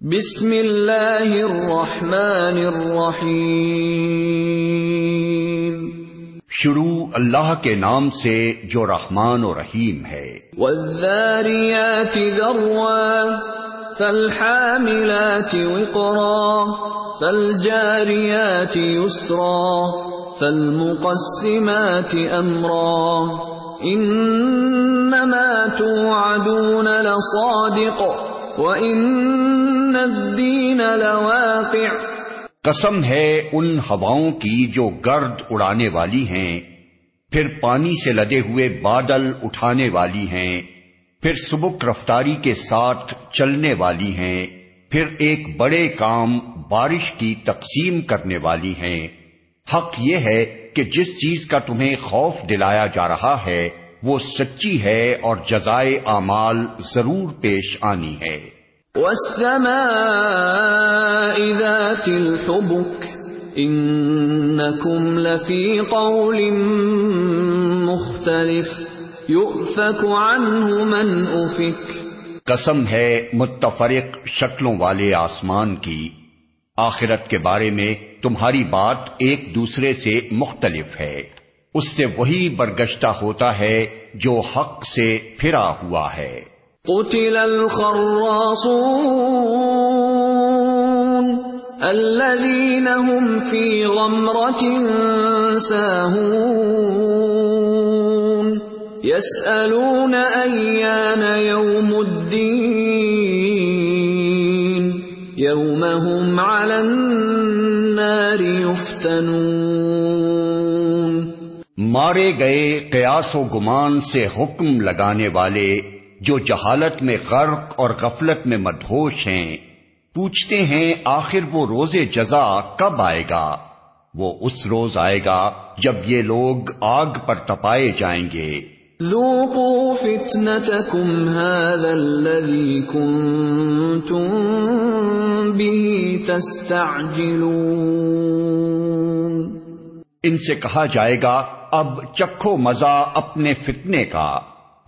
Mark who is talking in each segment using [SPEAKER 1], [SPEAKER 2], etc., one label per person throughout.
[SPEAKER 1] بسم اللہ الرحمن الرحیم۔
[SPEAKER 2] شروع اللہ کے نام سے جو رحمان و رحیم ہے۔
[SPEAKER 1] والذاریات ذروا فالحاملات وقرا فالجاریات یسرا فالمقسمات امرا انما توعدون لصادق۔ وَإِنَّ الدِّينَ لَوَاقِعٌ۔
[SPEAKER 2] قسم ہے ان ہواؤں کی جو گرد اڑانے والی ہیں، پھر پانی سے لدے ہوئے بادل اٹھانے والی ہیں، پھر سبک رفتاری کے ساتھ چلنے والی ہیں، پھر ایک بڑے کام بارش کی تقسیم کرنے والی ہیں۔ حق یہ ہے کہ جس چیز کا تمہیں خوف دلایا جا رہا ہے وہ سچی ہے اور جزائے اعمال ضرور پیش آنی ہے۔
[SPEAKER 1] وَالسَّمَاءِ ذَاتِ الْحُبُكِ إِنَّكُمْ لَفِي قَوْلٍ مُخْتَلِفٍ يُؤْفَكُ عَنْهُ مَنْ أُفِكَ۔
[SPEAKER 2] قسم ہے متفرق شکلوں والے آسمان کی۔ آخرت کے بارے میں تمہاری بات ایک دوسرے سے مختلف ہے۔ اس سے وہی برگشتہ ہوتا ہے جو حق سے پھرا ہوا ہے۔
[SPEAKER 1] قتل الخراصون الذين هم في غمرة ساهون يسألون أيان يوم الدين يوم هم على النار يفتنون
[SPEAKER 2] مارے گئے قیاس و گمان سے حکم لگانے والے جو جہالت میں غرق اور غفلت میں مدھوش ہیں پوچھتے ہیں آخر وہ روز جزا کب آئے گا؟ وہ اس روز آئے گا جب یہ لوگ آگ پر تپائے جائیں گے۔ ان سے کہا جائے گا اب چکھو مزہ اپنے فتنے کا۔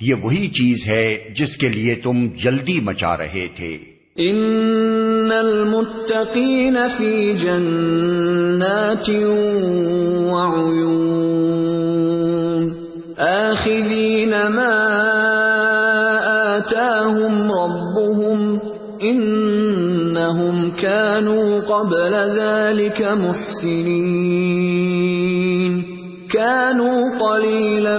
[SPEAKER 2] یہ وہی چیز ہے جس کے لیے تم جلدی مچا رہے تھے۔
[SPEAKER 1] ان المتقین فی جنات وعیون۔ آخذین ما آتاهم ربهم انہم كانوا قبل ذلك محسنین۔ قليلا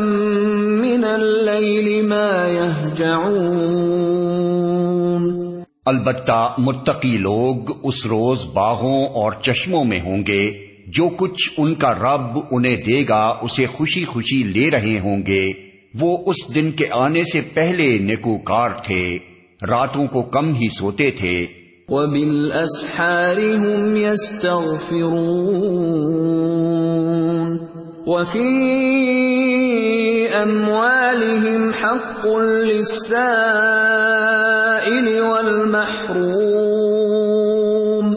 [SPEAKER 1] من الليل ما يهجعون.
[SPEAKER 2] البتہ متقی لوگ اس روز باغوں اور چشموں میں ہوں گے جو کچھ ان کا رب انہیں دے گا اسے خوشی خوشی لے رہے ہوں گے۔ وہ اس دن کے آنے سے پہلے نیکوکار تھے راتوں کو کم ہی سوتے تھے۔
[SPEAKER 1] وَبِالْأَسْحَارِ هُمْ يَسْتَغْفِرُونَ۔ وفی اموالهم حق للسائل والمحروم.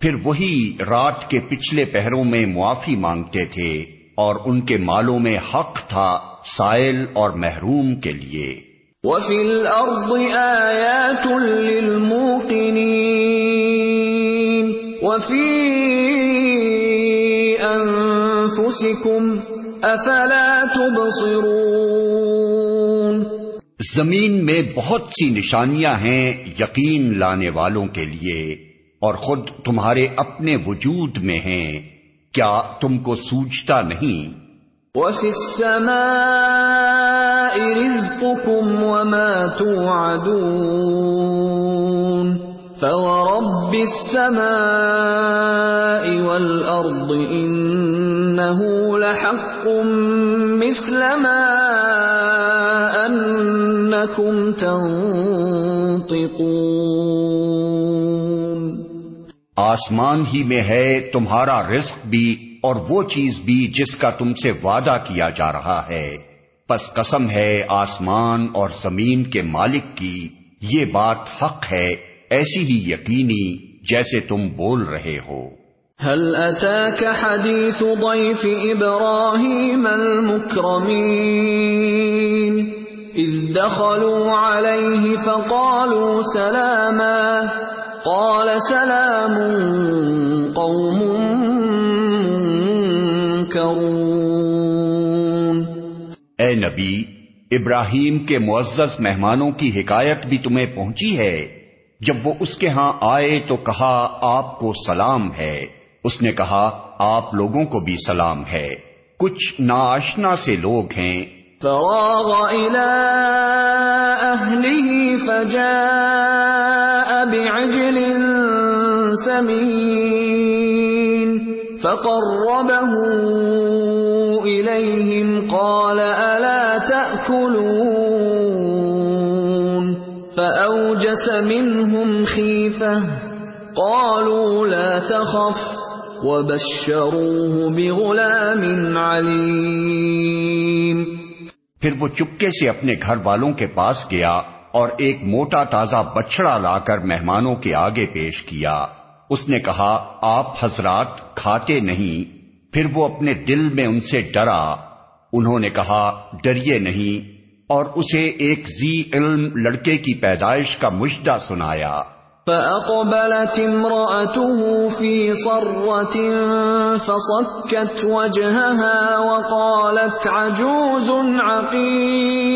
[SPEAKER 2] پھر وہی رات کے پچھلے پہروں میں معافی مانگتے تھے اور ان کے مالوں میں حق تھا سائل اور محروم کے لیے۔
[SPEAKER 1] وفی الارض آیات للموقنین وفی افلا تبصرون
[SPEAKER 2] زمین میں بہت سی نشانیاں ہیں یقین لانے والوں کے لیے اور خود تمہارے اپنے وجود میں ہیں۔ کیا تم کو سوچتا نہیں؟
[SPEAKER 1] وفي السماء رزقكم وما توعدون فورب السماء والأرض إنه لحق مثل ما أنكم تنطقون.
[SPEAKER 2] آسمان ہی میں ہے تمہارا رزق بھی اور وہ چیز بھی جس کا تم سے وعدہ کیا جا رہا ہے۔ پس قسم ہے آسمان اور زمین کے مالک کی۔ یہ بات حق ہے، ایسی ہی یقینی جیسے تم بول رہے ہو۔
[SPEAKER 1] هل اتاك حديث ضيف ابراهيم المكرمين؟ اذ دخلوا عليه فقالوا سلاما. قال سلام قوم منكرون.
[SPEAKER 2] اے نبی، ابراہیم کے معزز مہمانوں کی حکایت بھی تمہیں پہنچی ہے۔ جب وہ اس کے ہاں آئے تو کہا، آپ کو سلام ہے۔ اس نے کہا، آپ لوگوں کو بھی سلام ہے۔ کچھ ناشنا سے لوگ ہیں۔
[SPEAKER 1] فراغ الى اهله فجاء بعجل سمين فقربه اليهم قال الا تاكلون فاوجس منهم خيفه قالوا لا تخف وبشروه بغلام عليم
[SPEAKER 2] پھر وہ چپکے سے اپنے گھر والوں کے پاس گیا اور ایک موٹا تازہ بچڑا لا کر مہمانوں کے آگے پیش کیا۔ اس نے کہا، آپ حضرات کھاتے نہیں۔ پھر وہ اپنے دل میں ان سے ڈرا۔ انہوں نے کہا، ڈریے نہیں۔ اور اسے ایک زی علم لڑکے کی پیدائش کا مشدہ سنایا۔
[SPEAKER 1] فأقبلت امرأته في صرة فصكت وجهها وقالت عجوز عقيم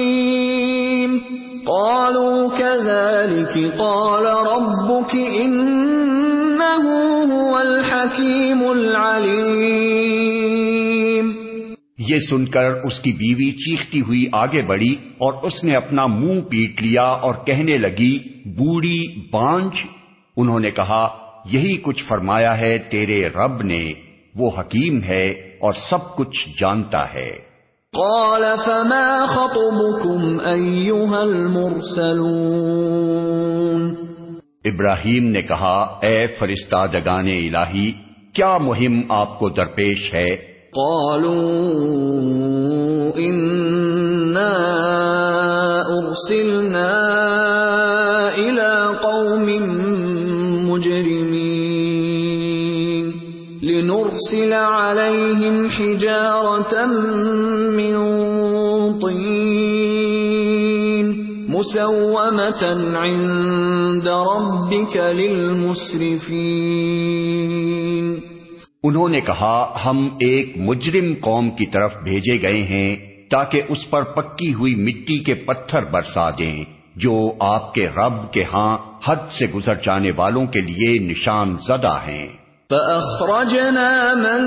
[SPEAKER 1] قالوا كذلك قال ربك إنه هو الحكيم العليم
[SPEAKER 2] یہ سن کر اس کی بیوی چیختی ہوئی آگے بڑھی اور اس نے اپنا منہ پیٹ لیا اور کہنے لگی بوڑھی بانج انہوں نے کہا یہی کچھ فرمایا ہے تیرے رب نے وہ حکیم ہے اور سب کچھ جانتا ہے۔
[SPEAKER 1] قال فما خطبكم ايها المرسلون؟
[SPEAKER 2] ابراہیم نے کہا اے فرشتہ جگانے الہی کیا مہم آپ کو درپیش ہے؟
[SPEAKER 1] قالوا انا ارسلنا لنرسل عليهم حجارة من طين مسومة عند ربك للمسرفين.
[SPEAKER 2] انہوں نے کہا، ہم ایک مجرم قوم کی طرف بھیجے گئے ہیں تاکہ اس پر پکی ہوئی مٹی کے پتھر برسا دیں، جو آپ کے رب کے ہاں حد سے گزر جانے والوں کے لیے نشان زدہ ہیں۔
[SPEAKER 1] فأخرجنا من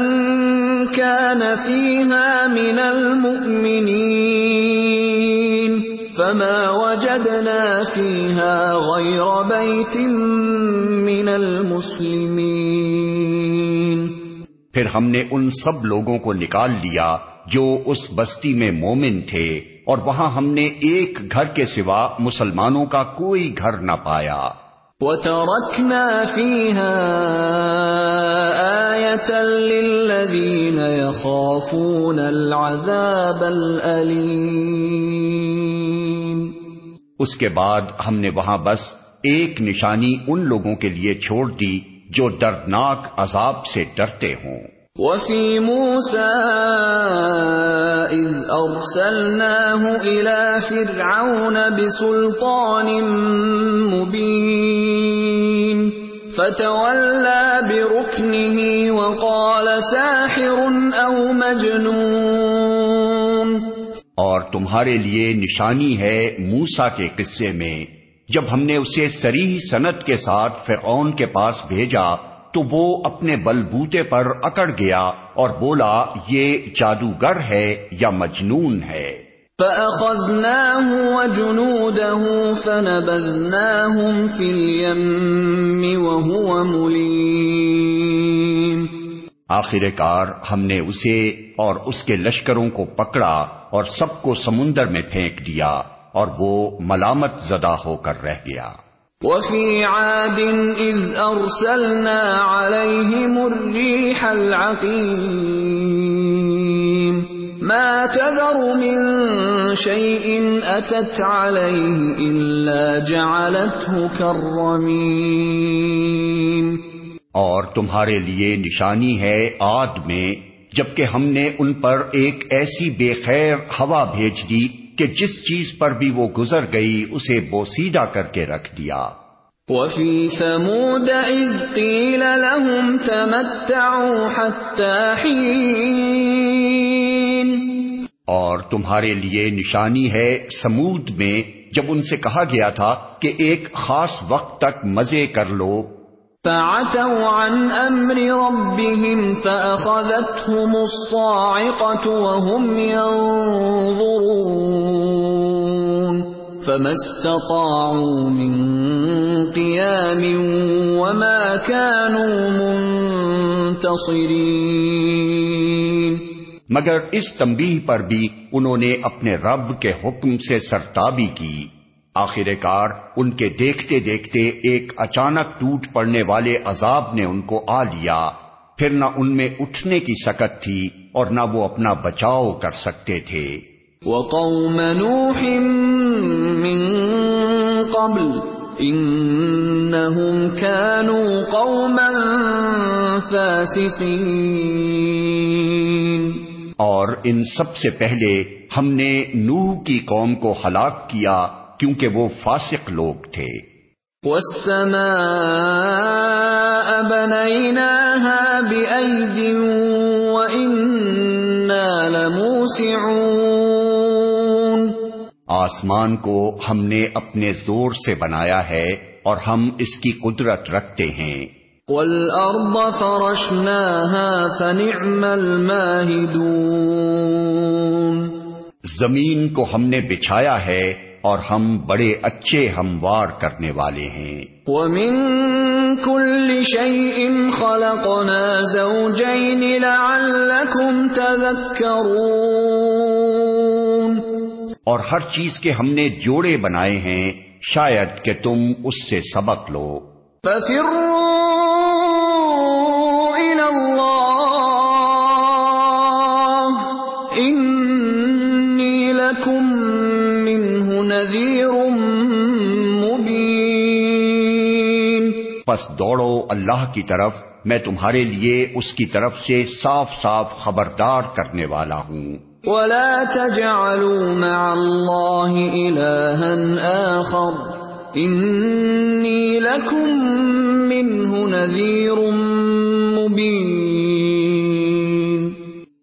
[SPEAKER 1] كان فيها من المؤمنين فما وجدنا فيها غير بيت من المسلمين
[SPEAKER 2] پھر ہم نے ان سب لوگوں کو نکال لیا جو اس بستی میں مومن تھے اور وہاں ہم نے ایک گھر کے سوا مسلمانوں کا کوئی گھر نہ پایا۔
[SPEAKER 1] وتركنا فيها آية للذين يخافون العذاب الأليم
[SPEAKER 2] اس کے بعد ہم نے وہاں بس ایک نشانی ان لوگوں کے لیے چھوڑ دی جو دردناک عذاب سے ڈرتے ہوں۔
[SPEAKER 1] وفي موسى إذ أرسلناه إلى فرعون بسلطان مبين فتولى بركنه وقال ساحر أو مجنون
[SPEAKER 2] اور تمہارے لیے نشانی ہے موسا کے قصے میں، جب ہم نے اسے سریح صنعت کے ساتھ فرعون کے پاس بھیجا، تو وہ اپنے بلبوتے پر اکڑ گیا اور بولا، یہ جادوگر ہے یا مجنون ہے؟
[SPEAKER 1] فأخذناه وجنوده فنبذناهم في اليم وهو مليم
[SPEAKER 2] آخر کار ہم نے اسے اور اس کے لشکروں کو پکڑا اور سب کو سمندر میں پھینک دیا اور وہ ملامت زدہ ہو کر رہ گیا۔
[SPEAKER 1] وفي عاد إذ أرسلنا عليهم الريح العقيم ما تذر من شيء أتت عليه إلا جعلته كالرميم.
[SPEAKER 2] اور تمہارے لیے نشانی ہے آد میں جبکہ ہم نے ان پر ایک ایسی بے خیر ہوا بھیج دی کہ جس چیز پر بھی وہ گزر گئی اسے بوسیدہ کر کے رکھ دیا۔
[SPEAKER 1] وفي ثمود إذ قيل لهم تمتعوا حتى حين
[SPEAKER 2] اور تمہارے لیے نشانی ہے سمود میں، جب ان سے کہا گیا تھا کہ ایک خاص وقت تک مزے کر لو۔
[SPEAKER 1] فعتوا عن امر ربهم فاخذتهم الصاعقه وهم ينظرون فما استطاعوا من قيام وما كانوا منتصرين
[SPEAKER 2] مگر اس تنبیہ پر بھی انہوں نے اپنے رب کے حکم سے سرتابی کی۔ آخر کار ان کے دیکھتے دیکھتے ایک اچانک ٹوٹ پڑنے والے عذاب نے ان کو آ لیا۔ پھر نہ ان میں اٹھنے کی سکت تھی اور نہ وہ اپنا بچاؤ کر سکتے تھے۔
[SPEAKER 1] وقوم نوح من قبل انہم كانوا قوما فاسقین۔
[SPEAKER 2] اور ان سب سے پہلے ہم نے نوح کی قوم کو ہلاک کیا کیونکہ وہ فاسق لوگ تھے۔
[SPEAKER 1] والسماء بنيناها بأيد وإنا لموسعون۔
[SPEAKER 2] آسمان کو ہم نے اپنے زور سے بنایا ہے اور ہم اس کی قدرت رکھتے ہیں۔
[SPEAKER 1] والأرض فرشناها فنعم الماهدون
[SPEAKER 2] زمین کو ہم نے بچھایا ہے اور ہم بڑے اچھے ہموار کرنے والے ہیں۔
[SPEAKER 1] ومن كل شيء خلقنا زوجين لعلكم تذكرون
[SPEAKER 2] اور ہر چیز کے ہم نے جوڑے بنائے ہیں شاید کہ تم اس سے سبق لو۔
[SPEAKER 1] ففروا إني لكم منه نذير مبين
[SPEAKER 2] پس دوڑو اللہ کی طرف میں تمہارے لیے اس کی طرف سے صاف صاف خبردار کرنے والا ہوں۔
[SPEAKER 1] ولا تجعلوا مع الله إلها آخر۔ إني لكم منه نذير مبين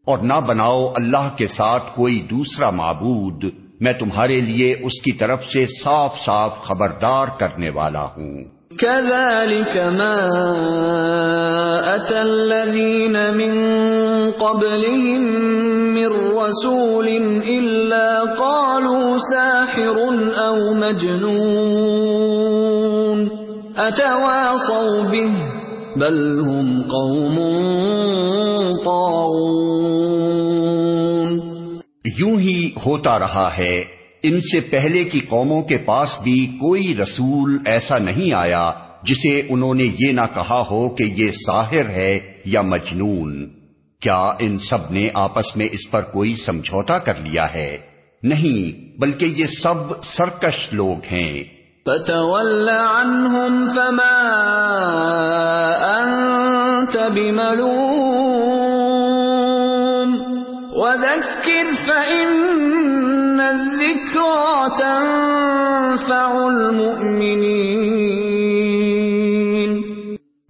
[SPEAKER 2] اور نہ بناؤ اللہ کے ساتھ کوئی دوسرا معبود۔ میں تمہارے لیے اس کی طرف سے صاف صاف خبردار کرنے والا ہوں۔
[SPEAKER 1] كذلك ما أتى الذين من قبلهم من رسول إلا قالوا ساحر أو مجنون أتواصوا به بل هم قوم طاغون۔
[SPEAKER 2] یوں ہی ہوتا رہا ہے۔ ان سے پہلے کی قوموں کے پاس بھی کوئی رسول ایسا نہیں آیا جسے انہوں نے یہ نہ کہا ہو کہ یہ ساحر ہے یا مجنون۔ کیا ان سب نے آپس میں اس پر کوئی سمجھوتا کر لیا ہے؟ نہیں، بلکہ یہ سب سرکش لوگ ہیں۔
[SPEAKER 1] فتول عنهم فما أنت بملوم۔ وذكر فإن الذكرى تنفع المؤمنين.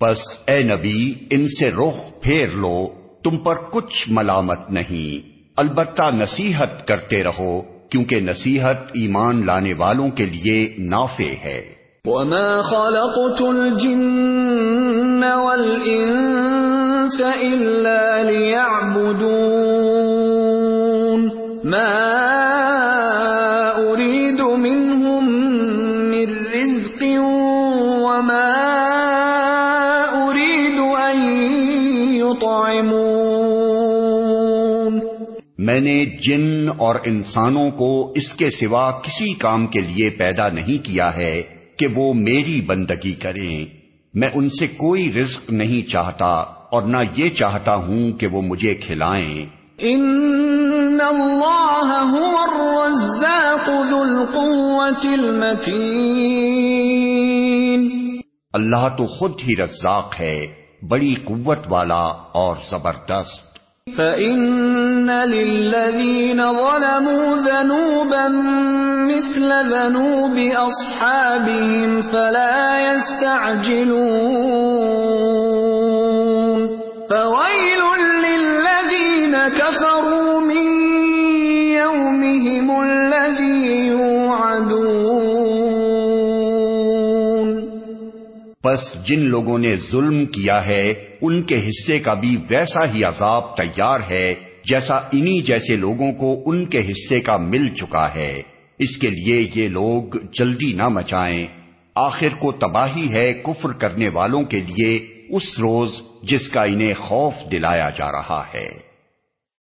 [SPEAKER 2] بس اے نبی ان سے رخ پھیر لو تم پر کچھ ملامت نہیں۔ البتہ نصیحت کرتے رہو کیونکہ نصیحت ایمان لانے والوں کے لیے نافع ہے۔
[SPEAKER 1] وما خلقت الجن والإنس إلا ليعبدون۔ ما أريد منهم من رزق وما أريد أن يطعمون
[SPEAKER 2] میں نے جن اور انسانوں کو اس کے سوا کسی کام کے لیے پیدا نہیں کیا ہے کہ وہ میری بندگی کریں۔ میں ان سے کوئی رزق نہیں چاہتا اور نہ یہ چاہتا ہوں کہ وہ مجھے کھلائیں۔
[SPEAKER 1] ان اللہ المتین۔
[SPEAKER 2] اللہ تو خود ہی رزاق ہے بڑی قوت والا اور زبردست۔
[SPEAKER 1] فَإِنَّ لِلَّذِينَ ظَلَمُوا ذَنُوبًا مِثْلَ ذَنُوبِ أَصْحَابِهِمْ فَلَا يَسْتَعْجِلُونَ۔ فَوَيْلٌ
[SPEAKER 2] پس جن لوگوں نے ظلم کیا ہے، ان کے حصے کا بھی ویسا ہی عذاب تیار ہے، جیسا انہی جیسے لوگوں کو ان کے حصے کا مل چکا ہے۔ اس کے لیے یہ لوگ جلدی نہ مچائیں۔ آخر کو تباہی ہے کفر کرنے والوں کے لیے، اس روز جس کا انہیں خوف دلایا جا رہا ہے۔